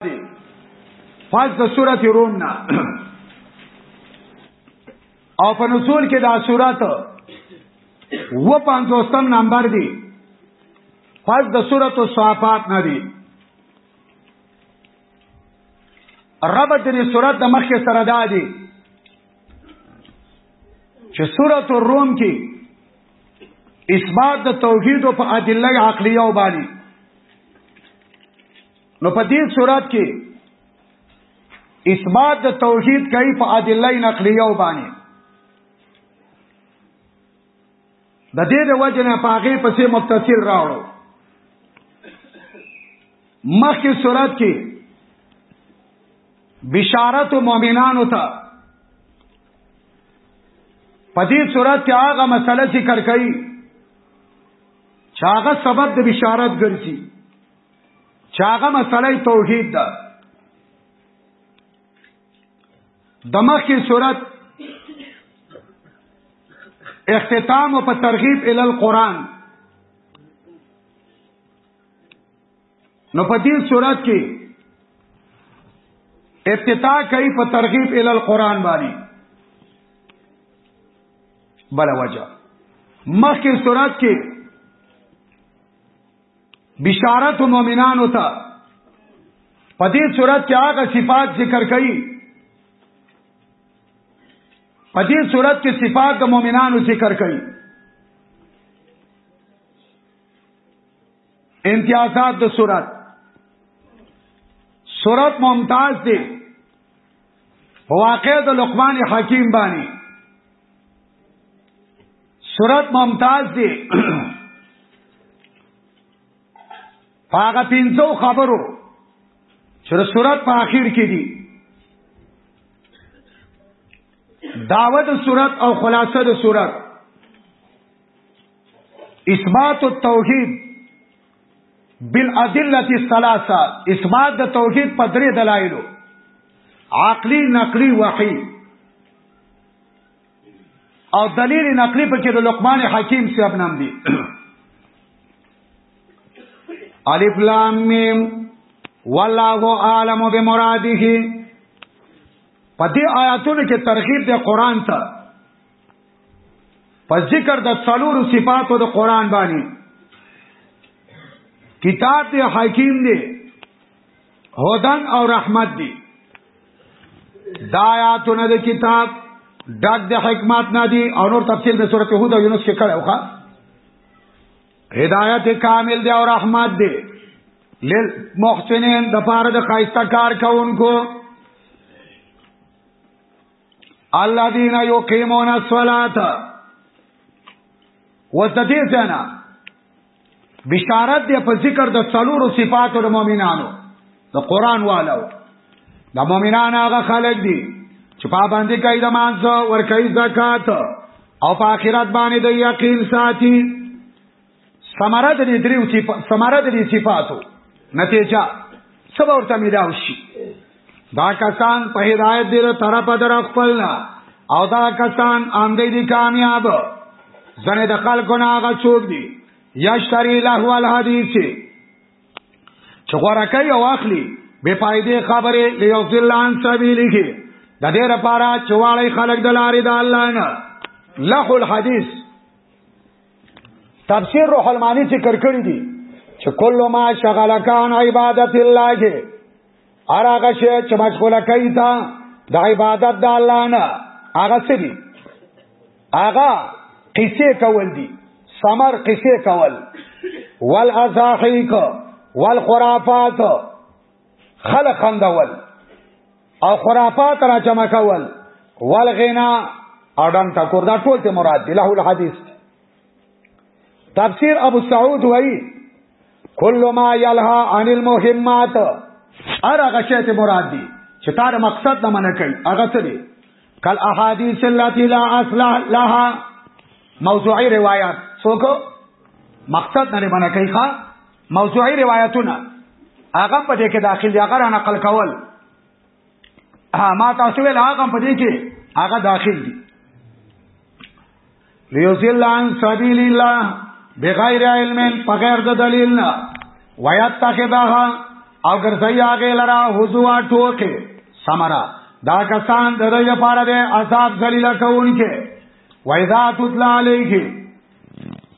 دی پس د سورته روم نه او په نزول کې دا سورته و پنځوستم نمبر دی پس د سورته صافات نه دی رب د دې سورته د مخ کې سره دا دی چې سورته الروم کې اثبات د توحید او په ادله عقلیه وبالي نو په دې صورت کې اثبات د توحید کوي په ادله نقلیه باندې د دې د وجه نه پاغه پسې متصل راوړو مخکې صورت کې بشارت مؤمنانو ته په دې صورت کې هغه مسله ذکر کړي چې هغه سبب د بشارت ګرځي چاغه مسله توحید ده د مخکې صورت اختتام او په ترغیب ال القرآن نو په دې صورت کې ابتدا کوي په ترغیب ال القرآن باندې بل وجه مخکې صورت کې بشارت مؤمنانو ته په دې صورت کې هغه صفات ذکر کړي په دې صورت کې صفات د مؤمنانو ذکر کړي امتیازات د صورت صورت ممتاز دی واقع د لقمان حکیم باندې صورت ممتاز دی پاغه پینځو خبرو چې صورت په اخر کې دي دعوت صورت او خلاصه د صورت اثبات التوحید بالادله الثلاثه اثبات د توحید په درې دلایلو عقلی نقلی وحی او دلیل نقلی په کې د لقمان حکیم صاحب نام دی الف لام میم والله عالم بمراده په دې آیاتونو کې ترغیب د قران ته په ذکر د څلور صفاتو د قران باندې کتاب دی حکیم دی هدن او رحمت دی دا آیاتونه د کتاب ډک د حکمت نه دي او نور تفصیل د سورته هود او یونس کې کړه اوخه هدایت کامل دی او رحمت دی لیل محسنین د پاره د خایسته کار کوونکو الذين يقيمون الصلاه وتدي ثنا بشارت دی په ذکر د څلورو صفاتو د مؤمنانو د قران والو د مؤمنان هغه خلک دي چې پابندي کوي د مانځه ور کوي زکات او په آخرت باندې د یقین ساتي سمره د دې دریو صفات سمره د دې صفاتو نتیجه سبا ورته ملاوي شي دا کسان په هدایت دی له طرفه در خپل نه او دا کسان ان دی, دی کامیاب زنه د خلکو نه هغه څوک دی یشتری له ول حدیث چې غوړه کوي او اخلي بے پایدې خبره لیوذل عن سبیله د دې لپاره چې واړی خلک د لارې د الله نه لخ الحدیث تفسیر روح المانی ذکر کړی دی چې کله ما شغلکان عبادت الله اراغه شی چې مشغوله کوي تا د عبادت د الله نه هغه څه دي هغه قصې کول دي سمر قصې کول والازاحیق والخرافات خلق خندول او خرافات را جمع کول والغنا او دم تکور دا ټول ته مراد دی له الحدیث تفسیر ابو سعود وای کل ما یلها عن المهمات ار هغه شی ته مراد دی چې تا د مقصد نه منع کوي هغه څه دی کل احادیث التي لا اصل لها موضوعی روایت څوک مقصد نه منع کوي ښا موضوعی روایتونه هغه په دې کې داخل دي هغه نقل کول ما تاسو ویل هغه په دې کې هغه داخل دي ليذل عن سبيل الله بغیر علم بغیر د دلیل نه ويتخذها او ګرځي هغه لرا حضوا ټوکه سمرا دا کسان د دې لپاره د عذاب ذلیل کوونکې وایذا تطلع علیه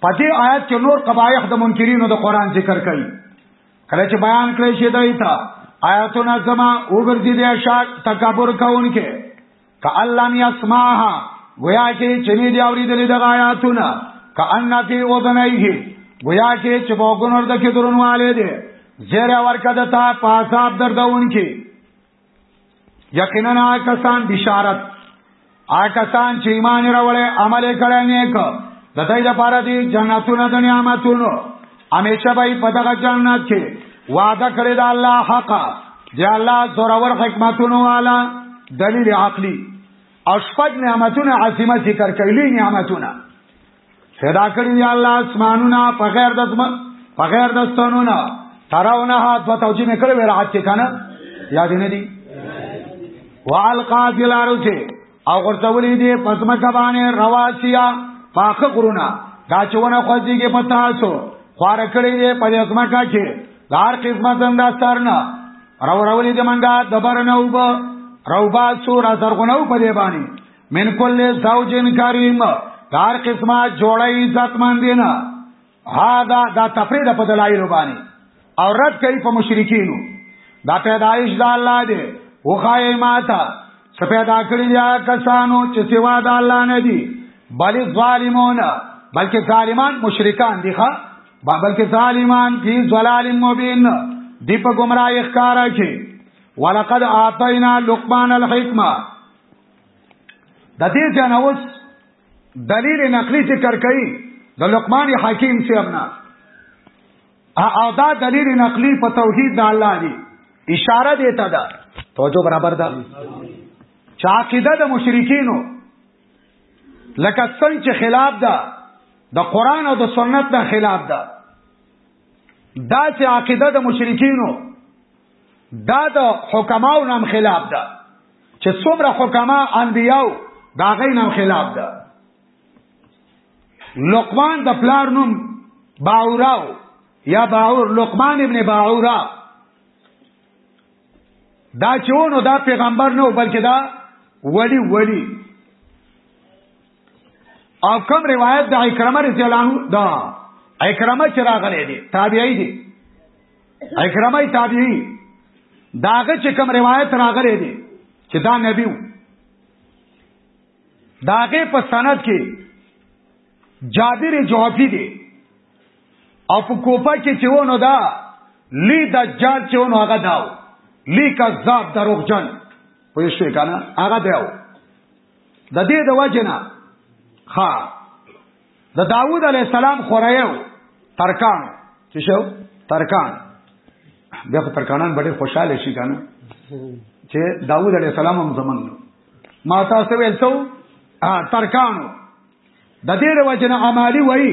پدې آیات کې نور قبایح د منکرینو د قران ذکر کړي کله چې بیان کړی شي دای ته آیاتونه زما وګرځي دي شاک تکبر کوونکې ک الله می اسماها گویا کې چني دی اوري دي دغه آیاتونه ک ان فی اذنیه گویا کې چې بوګونور د کې درنواله دي زیر ورکه د تا پاساب دردونکې یقینا کسان بشارت آکسان چې ایمان راوړې عمل کړي نیک د دې لپاره دي جنتونه د نعمتونو همیشه به په دغه جنت کې وعده کړی دا الله حق دی الله زورور حکمتونو والا دلیل عقلی او شپږ نعمتونه عظیمه ذکر کړي نعمتونه پیدا کړی دی الله اسمانونه په غیر د اسمان په غیر د ستونونه تراونه هات په توجیه نه کړو راحت کې کنه یاد نه دی والقا فی الارض او غرتولی دی پسمه کبانه رواسیا پاخه غرونه دا چونه خوځيږي په تاسو خوار کړی دی په اسما کا کې دار قسمه زنده سرنا راورولې د منګه دبر نه وب روبا سور زرغونو په دی باندې من کل زوجین کریم دار قسمه جوړی عزت مندینا هادا دا تفرید په دلایل باندې او رد کوي په مشرکینو دا پیدایش د الله دی او خای ماتا سپیدا کړی یا کسانو چې سوا د الله نه دی بل ظالمون بلکې ظالمان مشرکان دي ښا بلکې ظالمان فی ظلال مبین دی په گمراهی ښکارا کې ولقد اعطینا لقمان الحکمه د دې جنوس دلیل نقلی ذکر کړي د لقمان حکیم سے امنا او دا دلیل نقلی په توحید د الله دی اشاره دیتا ده توجه برابر ده چې عقیده د مشرکینو لکه څنګه چې خلاف ده د قران او د سنت نه خلاف ده دا چې عقیده د مشرکینو دا د حکماو نام خلاف ده چې څومره حکما انبیاو دا غي نام خلاف ده لقمان د پلار نوم باوراو یا باور لقمان ابن باورا دا چونو دا پیغمبر نو بلکې دا ولی ولی او کوم روایت د اکرمه رضی الله عنه دا اکرمه چې راغلی دی تابعی دی اکرمه تابعی داغه چې کوم روایت راغلی دی چې دا نبی وو داغه په سند کې جابر جوفی دی او په کوپا کې چې ونه دا لی دجال چې ونه هغه داو لی کذاب دروغجن پوه شئ کنه هغه دیو د دې د وجنه ها د داوود علی السلام خورایو ترکان چې شو ترکان بیا خو ترکانان ډېر خوشاله شي کنه چې داوود علی السلام هم زمنګ ما تاسو ویل څو ترکانو د دې د وجنه عملی وایي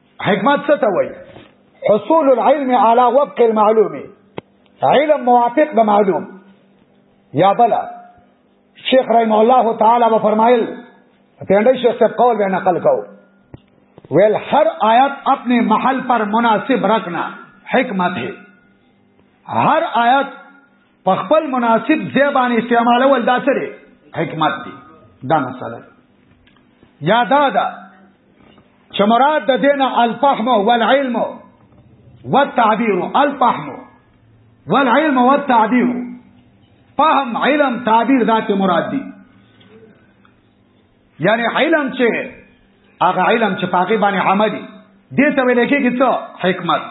حکمت څه ته وایي حصول العلم على وفق المعلوم علم موافق د معلوم یا بلا شیخ رحم الله تعالی و فرمایل پیندې شیخ صاحب قول به نقل کو ویل هر آیت اپنے محل پر مناسب رکھنا حکمت ہے ہر آیت په خپل مناسب ځای باندې استعمالول دا سره حکمت دی دا مسله یادا دا چې مراد د دین الفهم والعلم والتعبير الفهم والعلم والتعبير فهم علم تعبیر ذات مراد دی یعنی علم چې هغه علم چې پاګې باندې عملي دې ته ویل کېږي څه حکمت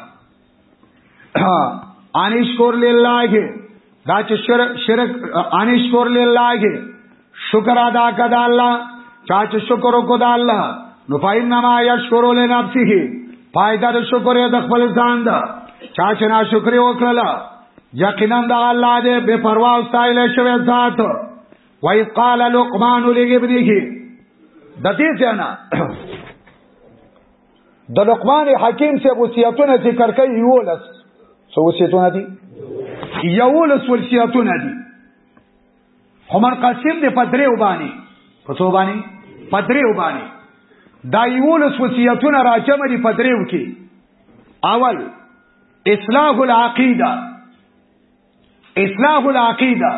انشکر لله دا چې شرک شرک انشکر لله شکر ادا کړه الله چا چې شکر وکړه الله نو پاین نما یشکر لنفسه پایدا د شکر د خپل ځان دا چا چې نا شکر وکړه یقینا د الله دې بے پروا او سایل شوی ذات وای قال لقمان لابنه د دې څنګه د لقمان حکیم سے وصیتونه ذکر کوي یولس سو وصیتونه دي یولس وصیتونه دي همر قاسم دې پدری وبانی پسو بانی پدری وبانی دا یولس وصیتونه راجمه دي پدریو کې اول اصلاح العقیده اصلاح العقیده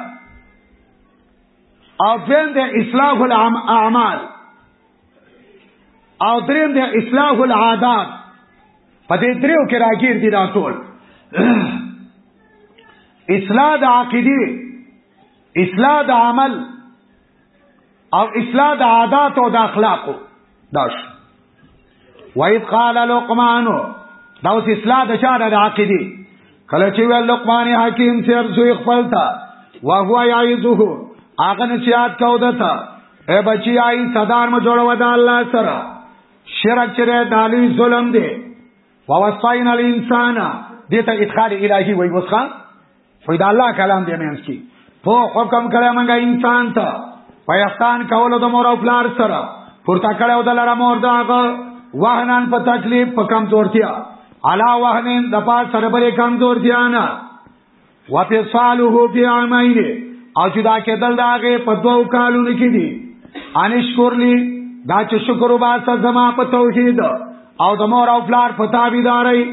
او دویم د اصلاح الاعمال او دریم د اصلاح العادات په دې دریو کې راګیر دي دا ټول اصلاح د عقیده اصلاح د عمل او اصلاح د عادات او د اخلاقو داش وایذ قال لقمان دا اوس اصلاح د چاره د عقیده کله چې ویل لقمان حکیم سیر زوی خپل تا وا هو یعذه هغه نصیحت کو دتا اے بچی آئی صدار مو جوړو د الله سره شرک چره دالی ظلم دی ووصینا الانسان دې ته ادخال الهی وای وسخه وای دا الله کلام دې مینس کی په حکم کړه مونږه انسان ته پیاستان کولو د مور او پلار سره پورته کړه او د لاره مور داغه وهنان په تکلیف په کمزورتیا علا وهنین د پات سره بلې کمزورتیا نه وفصاله فی عامین او جدا کېدل دا غي په دوو کالونو کې دي انشکر لی دا چې شکر وباسه زما په توحید او د مور او پلار په تابعداري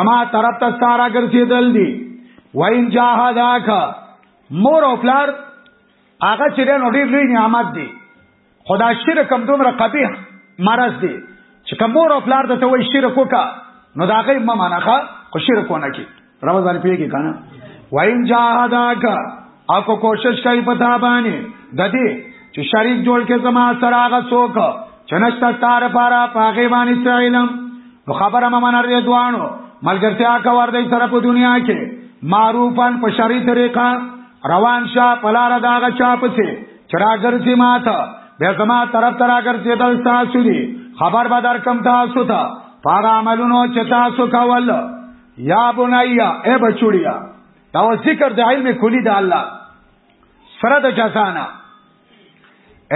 زما طرف ته سارا ګرځېدل دي وین جاهداک مور او پلار هغه چې نو ډېر لوی نعمت دي خدا شرک هم دومره قبیح مرض دی چې کوم مور او پلار ته وایي شرک وکا نو دا غي ما منخه خو شرک ونه کی راوځ باندې پیږي کنه وایم جاهداک اكو کوشش کوي په تا باندې د دې چې شریک جوړ کې زما سره هغه څوک چې نشته تار پارا پاګې باندې څه علم نو خبره ما من رې دوانو ملګرتیا کا ور دې سره په دنیا کې معروفن په شری طریقه روان شه پلار داغه چا پسې چرا ګرځي ماته بیا زما طرف ترا ګرځي دل تاسو دي خبر به در کم تاسو ته پار عملونو چې تاسو کول یا بنیا اے بچوړیا دا ذکر د علم کلی د الله سره د جزانا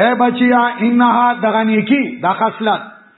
اے بچیا انها دغنی کی دا خصلت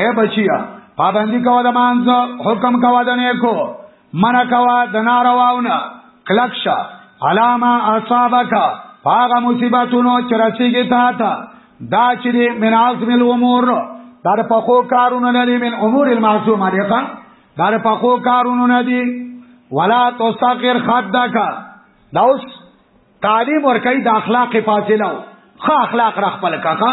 اے بچیا پابندی کوا د مانځ حکم کوا د نیکو منع کوا د نارواونه کلکشا علاما اصابک هغه مصیبتونو چې رسیږي تا ته دا چې من عظم الامور دا په خو کارونه لري من امور المعصومه دي ښا دا په خو کارونه نه دي ولا تستغفر خدک دا اوس تعلیم ورکړي د اخلاق فاصله خو اخلاق رخ پل کا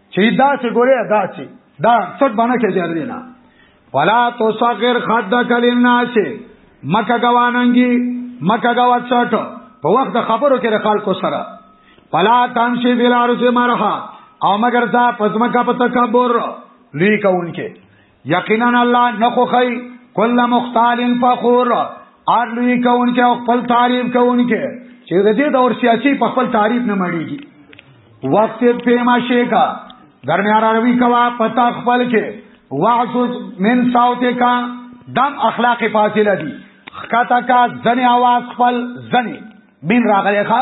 چې دا چې ګوره دا چې دا څټ باندې کې جار دی نه ولا تصغر خدک للناس مکه غواننګي مکه غوا څټ په وخت خبرو کې د خلکو سره ولا تمشي بلارز مرها او مگر دا پزمکا په تکبر لوی کونکي یقینا الله نه خوخی کل مختال فخور ار لوی کونکي او خپل تعریف کونکي چې د دې دور سیاسي په خپل تعریف نه مړیږي وخت په ماشه کا درمیان روي کوا پتا خپل کې واعذ من صوت کا دم اخلاق فاصله دي خکتا کا ځنې आवाज خپل ځنې بین راغلی ښا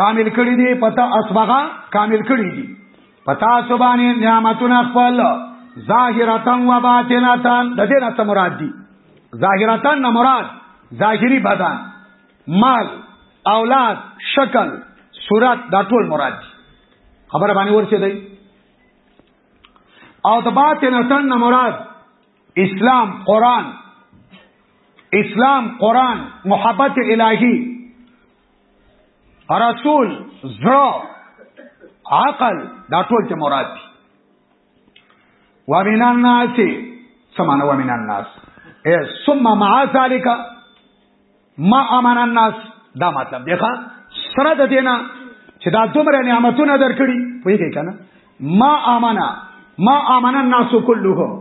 کامل کړی دی پتا اسبغه کامل کړی دی پتا سبحانه نعمتونه خپل ظاهرتن و باطنتن د دې نه مراد دي ظاهرتن نه مراد ظاهری بدن مال اولاد شکل صورت دا ټول مراد دي خبره باندې ورسې دی او د باطنتن نه مراد اسلام قران اسلام قران محبت الهی رسول زړه عقل دا ټول ته مراد دي ومن الناس سمانه ومن الناس ثم مع ذلك ما امن الناس دا مطلب دی ښا سره د دینه چې دا دومره نعمتونه درکړي پوهیږئ کنه ما امنا ما امن الناس كلهم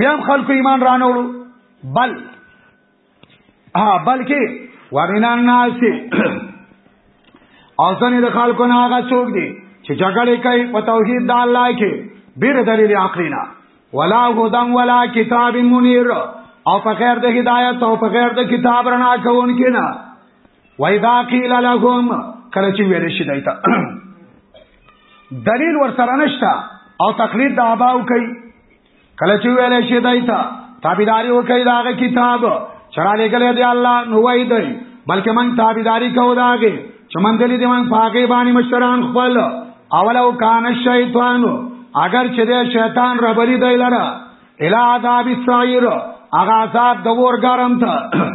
بیا خلکو ایمان رانوړو بل ها بلکې ومن الناس او ځنې د خلکو نه هغه څوک دي چې جګړه کوي په توحید د الله کې بیر دلیل عقلینا ولا هدم ولا کتاب منیر او په خیر د هدایت او په خیر د کتاب رڼا کوون کې نه وای دا قیل لهم کله چې ویل شي دایته دلیل ور سره نشتا او تقلید د اباو کوي کله چې ویل شي دایته تابعداري وکړي داغه کتاب چرا لګلې دی الله نو وای دی بلکې من تابعداري کو داغه چې من دلی دی من پاګې باندې مشران خپل اولو کان شیطان اگر چې دی شیطان ربلی دی لره الا عذاب السعیر اغا عذاب د ور ګرم ته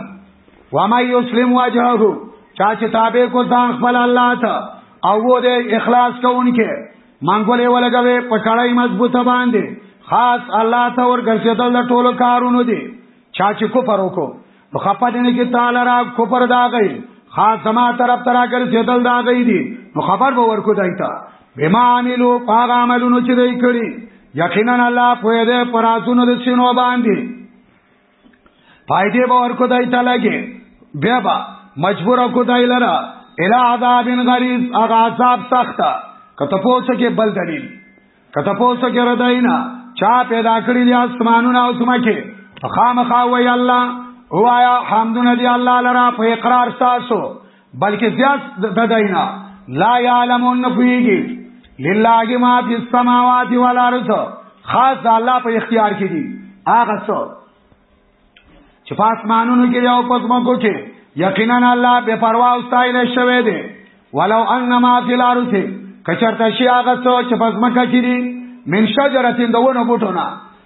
و ما یسلم وجهه چا چې تابع کو ځان خپل الله ته او و دې اخلاص کوونکې منګولې ولګوي په کړای مضبوطه باندې خاص الله ته ورګرځیدل د ټولو کارونو دي چا چې کفر وکړو نو خپه دې نه کې تعالی را کفر دا غي خاص سما طرف ترا ګرځیدل دا غي دي نو خبر به ورکو دایته بما عملو پاغ عملونو چې دوی کړی یقینا الله په دې پراتونو د سينو باندې فائدې به ورکو دای ته لګي بیا به مجبور کو دای لره الی عذاب غلیظ هغه عذاب سخت کته پوسه کې بل دلیل کته پوسه کې رداینا چا پیدا کړی دی اسمانونه او سمکه خامخا وی الله هوایا حمدن دی الله لرا په اقرار تاسو بلکې زیات د دینا لا یعلمون نفیږي لله ما فی السماوات والارض خاص الله په اختیار کې دي هغه څو چې پاسمانونو کې او پسمکو کې یقینا الله بے پروا او ستایل شوی دی ولو انما فی الارض کچرته شي هغه څو چې پسمکه کې دي من شجرتین دونه بوټونه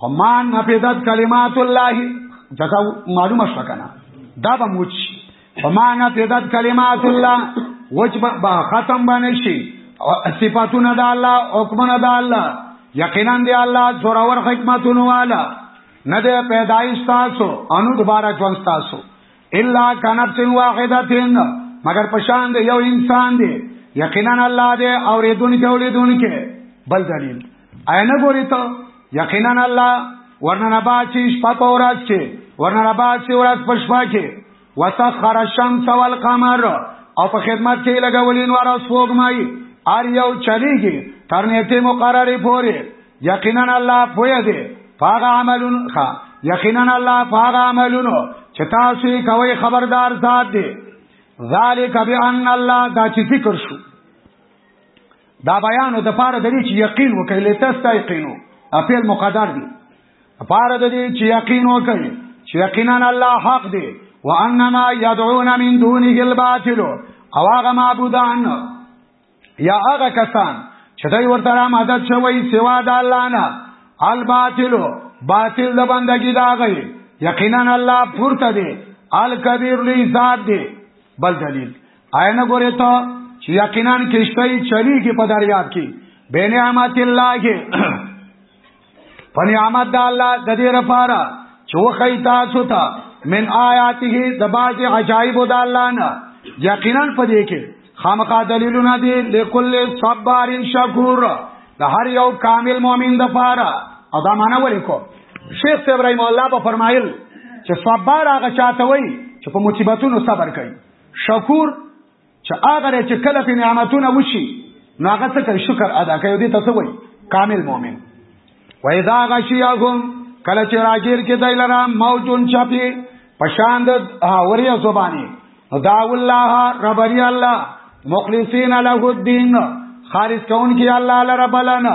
فمان نفذت کلمات الله ځکه معلومه شو کنه دا به موچ فمان نفذت کلمات الله وجب با ختم باندې شي صفاتونه د الله حکمونه د الله یقینا دی الله زورور حکمتونه والا نه ده پیدایش تاسو انو دوباره ژوند تاسو الا کنفس واحدتين مگر پشان دی یو انسان دی یقینا الله دی اوریدونکو اوریدونکو بل دلیل اینه ګوري ته یقینا الله ورننه با چې شپه په ورځ کې ورننه با چې ورځ په شپه کې وسخر الشمس والقمر او په خدمت کې لګولین ور او سوګمای ار یو چلیږي تر نیټه مقرره پورې یقینا الله پوهه دی پاغه عملون ښا یقینا الله پاغه عملونو چې تاسو کوي خبردار ذات دی ذالک بان الله دا چې ذکر شو دا بیان د پاره د دې چې یقین وکړي لته ستایقینو اپیل مقدر دی پاره د دې چې یقین وکړي چې یقینا الله حق دی وانما يدعون من دونه الباطل او هغه معبودان یا هغه کسان چې دوی ورته را مدد شوی سوا د الله نه الباطل باطل د بندګی دا غي یقینا الله پورته دی الکبیر لی ذات دی بل دلیل آینه ګوره ته چې یقینا کشته چلیږي په دریاب کې بین نعمت الله کې فنعمت د الله د دې لپاره چې وخی تاسو ته من آیاته د باج عجایب د الله نه یقینا پدې کې خامخا دلیلونه دي لکل صبر شکور د هر یو کامل مؤمن د پاره او دا معنا ولې کو شیخ ابراهیم الله په فرمایل چې صبر هغه چاته وي چې په مصیبتونو صبر کوي شکور چې هغه چې کله په نعمتونه وشي نو هغه څه کوي شکر ادا کوي دې تاسو وایي کامل مؤمن و اذا غشيهم کله چې راګیر کې دای لرا موجون چپی پشاند اوریا زبانی نو دا الله ربری الله مخلصین له الدين خالص کون کی الله لرا بلنا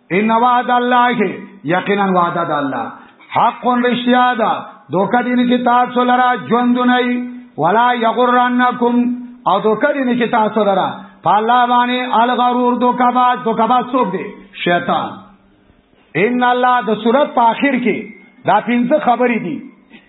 ان وعد الله یقینا وعد الله حق رشیا ده دوکه دین کی تاسو لرا ژوند نه ولا یغرنکم او دوکه دین کی تاسو لرا پالا باندې الغرور دوکه با دوکه با څوک دی شیطان ان الله د صورت په اخر کې دا پنځه خبرې دي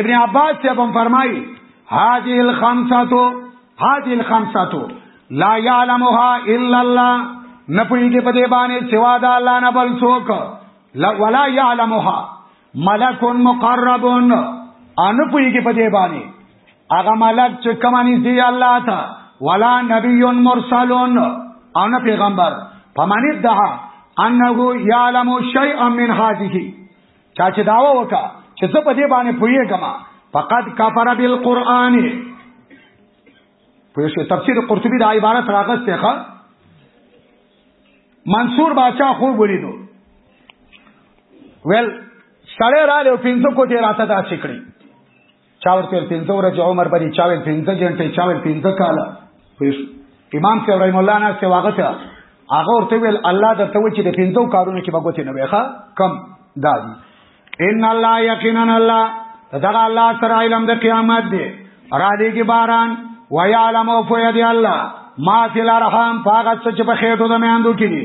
ابن عباس سے ابن فرمائی هذه الخمساتو هذه الخمساتو لا يعلمها الا الله نه پوهیږي په دې باندې سوا د الله نه بل څوک ولا يعلمها ملک مقرب ان پوهیږي په دې باندې هغه ملک چې کمانی دی الله تا ولا نبی مرسل ان پیغمبر فمن ادعى انه يعلم شيئا من هذه چا چې داوا وکا چې زه په دې باندې پوهیږم فقط کفر بالقران په شی تفسیر قرطبی دا عبارت راغسته ښه منصور باچا خو ولیدو ویل سړی را له پینځه کوټه راته دا چکړي چا ورته ویل پنځه ورځې عمر بری چا ویل پنځه جنټې چا ویل پنځه کاله پوه امام صاحب رحم الله نه سي واغه ته هغه ورته ویل الله درته و چې د پنځو کارونو کې بغوته نه ویخه کم دادي ان الله یقینا الله دغه الله سره علم د قیامت دی را دي کې باران ويعلم او فويد الله ما فی الارحام فاغت سچ په خېټو د میاندو کې دي